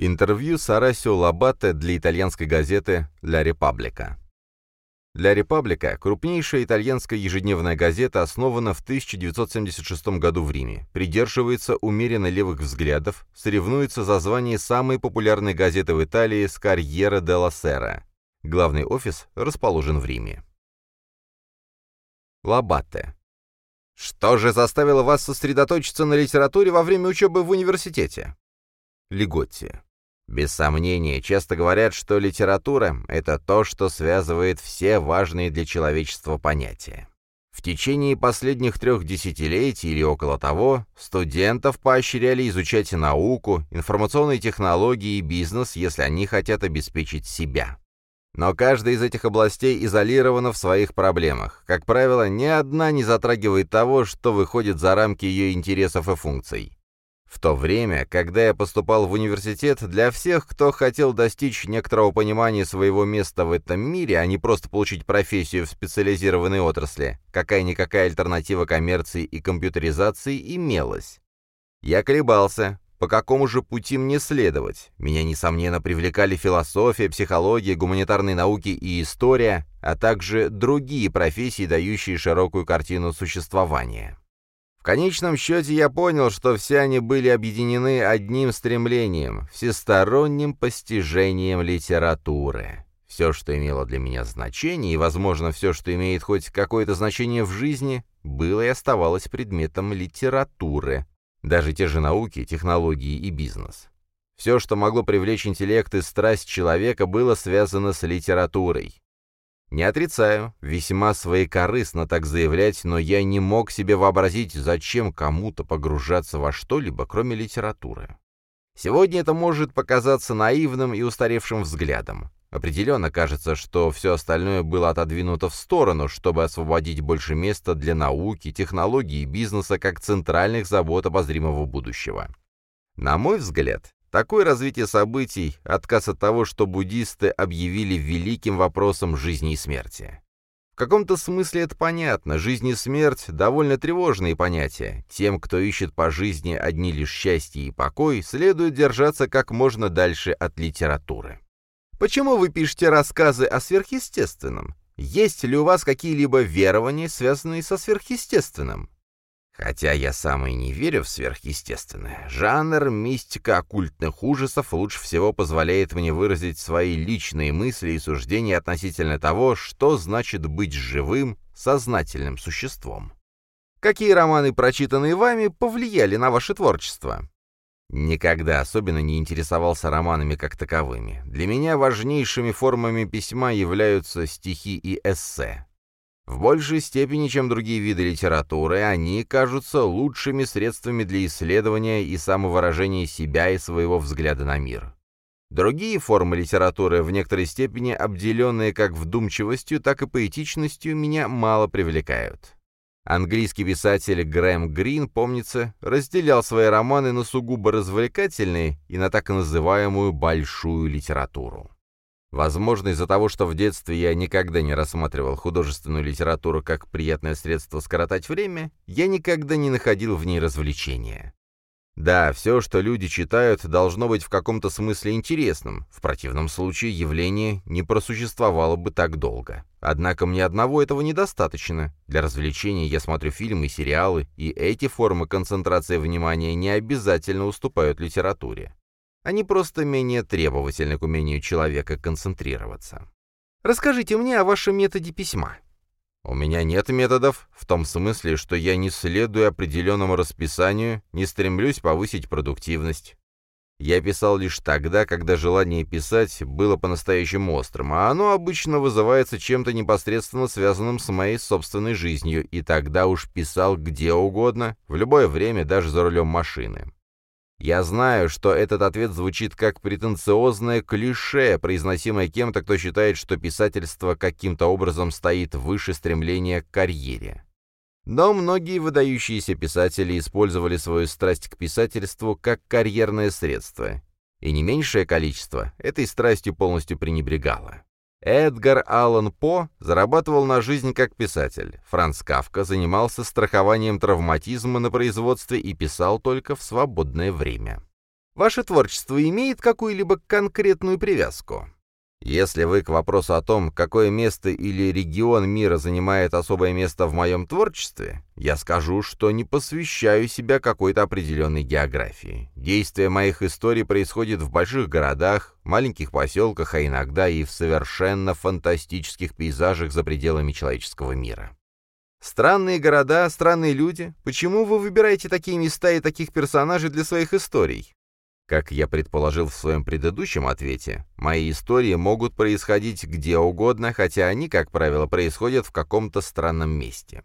Интервью с Арасио Лабатте для итальянской газеты «Ля Репаблика». «Ля Репаблика» — крупнейшая итальянская ежедневная газета, основана в 1976 году в Риме, придерживается умеренно левых взглядов, соревнуется за звание самой популярной газеты в Италии с «Карьера де ла Сера». Главный офис расположен в Риме. Лабатте. Что же заставило вас сосредоточиться на литературе во время учебы в университете? Лиготти. Без сомнения, часто говорят, что литература — это то, что связывает все важные для человечества понятия. В течение последних трех десятилетий или около того студентов поощряли изучать науку, информационные технологии и бизнес, если они хотят обеспечить себя. Но каждая из этих областей изолирована в своих проблемах. Как правило, ни одна не затрагивает того, что выходит за рамки ее интересов и функций. В то время, когда я поступал в университет, для всех, кто хотел достичь некоторого понимания своего места в этом мире, а не просто получить профессию в специализированной отрасли, какая-никакая альтернатива коммерции и компьютеризации имелась. Я колебался, по какому же пути мне следовать. Меня, несомненно, привлекали философия, психология, гуманитарные науки и история, а также другие профессии, дающие широкую картину существования. В конечном счете я понял, что все они были объединены одним стремлением — всесторонним постижением литературы. Все, что имело для меня значение, и, возможно, все, что имеет хоть какое-то значение в жизни, было и оставалось предметом литературы. Даже те же науки, технологии и бизнес. Все, что могло привлечь интеллект и страсть человека, было связано с литературой. Не отрицаю, весьма своекорыстно так заявлять, но я не мог себе вообразить, зачем кому-то погружаться во что-либо, кроме литературы. Сегодня это может показаться наивным и устаревшим взглядом. Определенно кажется, что все остальное было отодвинуто в сторону, чтобы освободить больше места для науки, технологий и бизнеса как центральных забот обозримого будущего. На мой взгляд, Такое развитие событий — отказ от того, что буддисты объявили великим вопросом жизни и смерти. В каком-то смысле это понятно, жизнь и смерть — довольно тревожные понятия. Тем, кто ищет по жизни одни лишь счастье и покой, следует держаться как можно дальше от литературы. Почему вы пишете рассказы о сверхъестественном? Есть ли у вас какие-либо верования, связанные со сверхъестественным? Хотя я сам и не верю в сверхъестественное, жанр мистика оккультных ужасов лучше всего позволяет мне выразить свои личные мысли и суждения относительно того, что значит быть живым, сознательным существом. Какие романы, прочитанные вами, повлияли на ваше творчество? Никогда особенно не интересовался романами как таковыми. Для меня важнейшими формами письма являются стихи и эссе. В большей степени, чем другие виды литературы, они кажутся лучшими средствами для исследования и самовыражения себя и своего взгляда на мир. Другие формы литературы, в некоторой степени обделенные как вдумчивостью, так и поэтичностью, меня мало привлекают. Английский писатель Грэм Грин, помнится, разделял свои романы на сугубо развлекательные и на так называемую «большую литературу». Возможно, из-за того, что в детстве я никогда не рассматривал художественную литературу как приятное средство скоротать время, я никогда не находил в ней развлечения. Да, все, что люди читают, должно быть в каком-то смысле интересным, в противном случае явление не просуществовало бы так долго. Однако мне одного этого недостаточно. Для развлечения я смотрю фильмы и сериалы, и эти формы концентрации внимания не обязательно уступают литературе. Они просто менее требовательны к умению человека концентрироваться. Расскажите мне о вашем методе письма. У меня нет методов, в том смысле, что я не следую определенному расписанию, не стремлюсь повысить продуктивность. Я писал лишь тогда, когда желание писать было по-настоящему острым, а оно обычно вызывается чем-то непосредственно связанным с моей собственной жизнью, и тогда уж писал где угодно, в любое время, даже за рулем машины. Я знаю, что этот ответ звучит как претенциозное клише, произносимое кем-то, кто считает, что писательство каким-то образом стоит выше стремления к карьере. Но многие выдающиеся писатели использовали свою страсть к писательству как карьерное средство, и не меньшее количество этой страстью полностью пренебрегало. Эдгар Аллан По зарабатывал на жизнь как писатель. Франц Кавка занимался страхованием травматизма на производстве и писал только в свободное время. Ваше творчество имеет какую-либо конкретную привязку? Если вы к вопросу о том, какое место или регион мира занимает особое место в моем творчестве, я скажу, что не посвящаю себя какой-то определенной географии. Действие моих историй происходит в больших городах, маленьких поселках, а иногда и в совершенно фантастических пейзажах за пределами человеческого мира. Странные города, странные люди. Почему вы выбираете такие места и таких персонажей для своих историй? Как я предположил в своем предыдущем ответе, мои истории могут происходить где угодно, хотя они, как правило, происходят в каком-то странном месте.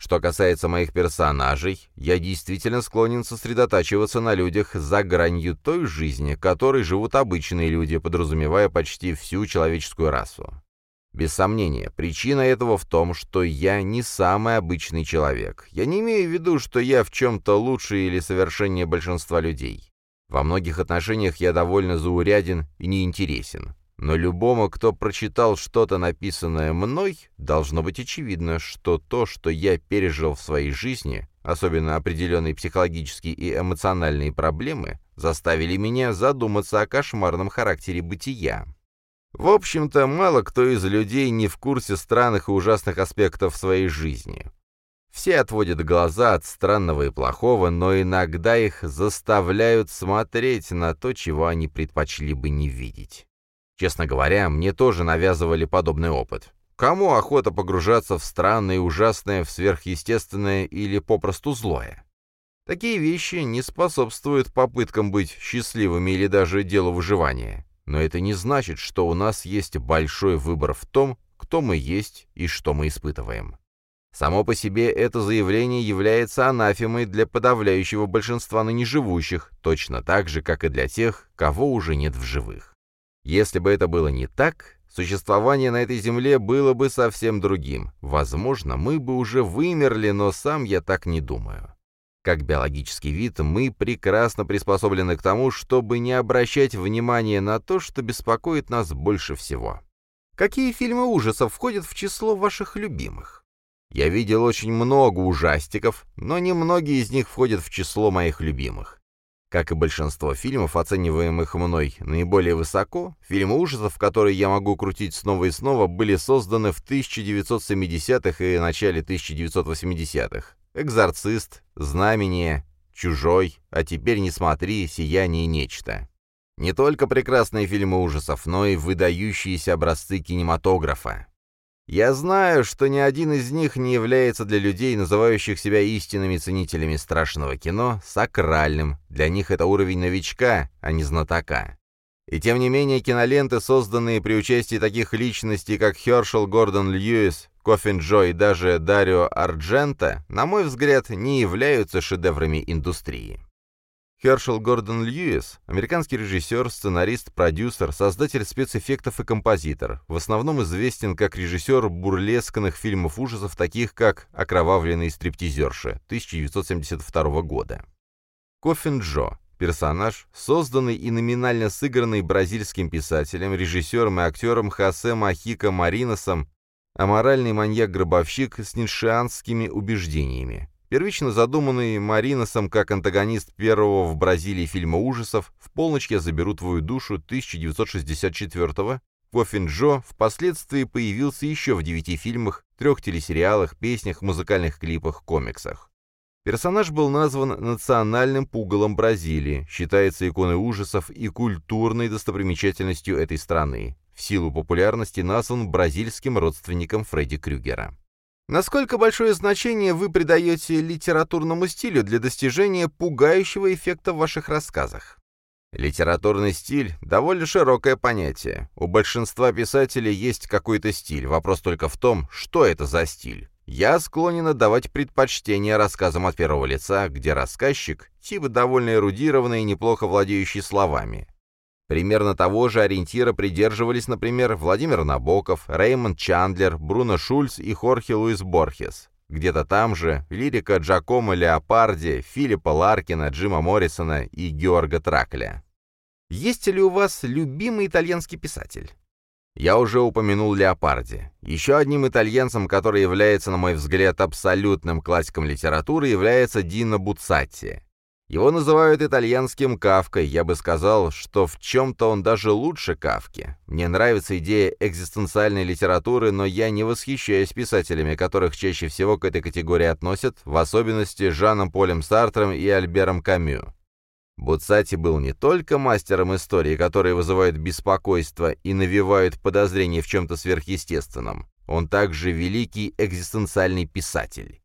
Что касается моих персонажей, я действительно склонен сосредотачиваться на людях за гранью той жизни, которой живут обычные люди, подразумевая почти всю человеческую расу. Без сомнения, причина этого в том, что я не самый обычный человек. Я не имею в виду, что я в чем-то лучше или совершеннее большинства людей. Во многих отношениях я довольно зауряден и неинтересен. Но любому, кто прочитал что-то, написанное мной, должно быть очевидно, что то, что я пережил в своей жизни, особенно определенные психологические и эмоциональные проблемы, заставили меня задуматься о кошмарном характере бытия. В общем-то, мало кто из людей не в курсе странных и ужасных аспектов своей жизни. Все отводят глаза от странного и плохого, но иногда их заставляют смотреть на то, чего они предпочли бы не видеть. Честно говоря, мне тоже навязывали подобный опыт. Кому охота погружаться в странное и ужасное, в сверхъестественное или попросту злое? Такие вещи не способствуют попыткам быть счастливыми или даже делу выживания. Но это не значит, что у нас есть большой выбор в том, кто мы есть и что мы испытываем. Само по себе это заявление является анафемой для подавляющего большинства ныне живущих, точно так же, как и для тех, кого уже нет в живых. Если бы это было не так, существование на этой земле было бы совсем другим. Возможно, мы бы уже вымерли, но сам я так не думаю. Как биологический вид, мы прекрасно приспособлены к тому, чтобы не обращать внимания на то, что беспокоит нас больше всего. Какие фильмы ужасов входят в число ваших любимых? Я видел очень много ужастиков, но немногие из них входят в число моих любимых. Как и большинство фильмов, оцениваемых мной наиболее высоко, фильмы ужасов, которые я могу крутить снова и снова, были созданы в 1970-х и начале 1980-х. «Экзорцист», «Знамение», «Чужой», «А теперь не смотри», «Сияние» «Нечто». Не только прекрасные фильмы ужасов, но и выдающиеся образцы кинематографа. Я знаю, что ни один из них не является для людей, называющих себя истинными ценителями страшного кино, сакральным. Для них это уровень новичка, а не знатока. И тем не менее, киноленты, созданные при участии таких личностей, как Хершел Гордон Льюис, Кофин Джо и даже Дарио Арджента, на мой взгляд, не являются шедеврами индустрии. Хершел Гордон Льюис – американский режиссер, сценарист, продюсер, создатель спецэффектов и композитор. В основном известен как режиссер бурлескных фильмов ужасов, таких как «Окровавленные стриптизерши» 1972 года. Кофин Джо – персонаж, созданный и номинально сыгранный бразильским писателем, режиссером и актером Хосе Махико Мариносом, аморальный маньяк-гробовщик с ницшеанскими убеждениями. Первично задуманный Мариносом как антагонист первого в Бразилии фильма ужасов «В полночь я заберу твою душу» 1964-го, Кофин Джо впоследствии появился еще в девяти фильмах, трех телесериалах, песнях, музыкальных клипах, комиксах. Персонаж был назван национальным пугалом Бразилии, считается иконой ужасов и культурной достопримечательностью этой страны. В силу популярности назван бразильским родственником Фредди Крюгера. Насколько большое значение вы придаете литературному стилю для достижения пугающего эффекта в ваших рассказах? Литературный стиль – довольно широкое понятие. У большинства писателей есть какой-то стиль, вопрос только в том, что это за стиль. Я склонен отдавать предпочтение рассказам от первого лица, где рассказчик – типа довольно эрудированный и неплохо владеющий словами. Примерно того же ориентира придерживались, например, Владимир Набоков, Реймонд Чандлер, Бруно Шульц и Хорхе Луис Борхес. Где-то там же лирика Джакомо Леопарди, Филиппа Ларкина, Джима Моррисона и Георга Тракля. Есть ли у вас любимый итальянский писатель? Я уже упомянул Леопарди. Еще одним итальянцем, который является, на мой взгляд, абсолютным классиком литературы, является Дино Буцатти. Его называют итальянским Кавкой, я бы сказал, что в чем-то он даже лучше Кавки. Мне нравится идея экзистенциальной литературы, но я не восхищаюсь писателями, которых чаще всего к этой категории относят, в особенности Жаном Полем Сартром и Альбером Камю. Буцати был не только мастером истории, которые вызывают беспокойство и навевают подозрения в чем-то сверхъестественном, он также великий экзистенциальный писатель.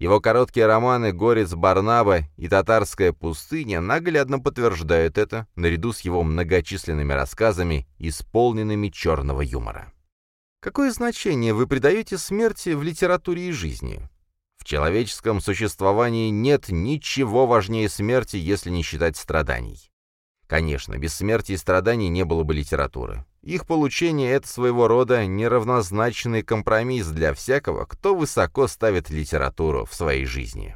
Его короткие романы «Горец Барнаба» и «Татарская пустыня» наглядно подтверждают это, наряду с его многочисленными рассказами, исполненными черного юмора. Какое значение вы придаете смерти в литературе и жизни? В человеческом существовании нет ничего важнее смерти, если не считать страданий. Конечно, без смерти и страданий не было бы литературы. Их получение — это своего рода неравнозначный компромисс для всякого, кто высоко ставит литературу в своей жизни.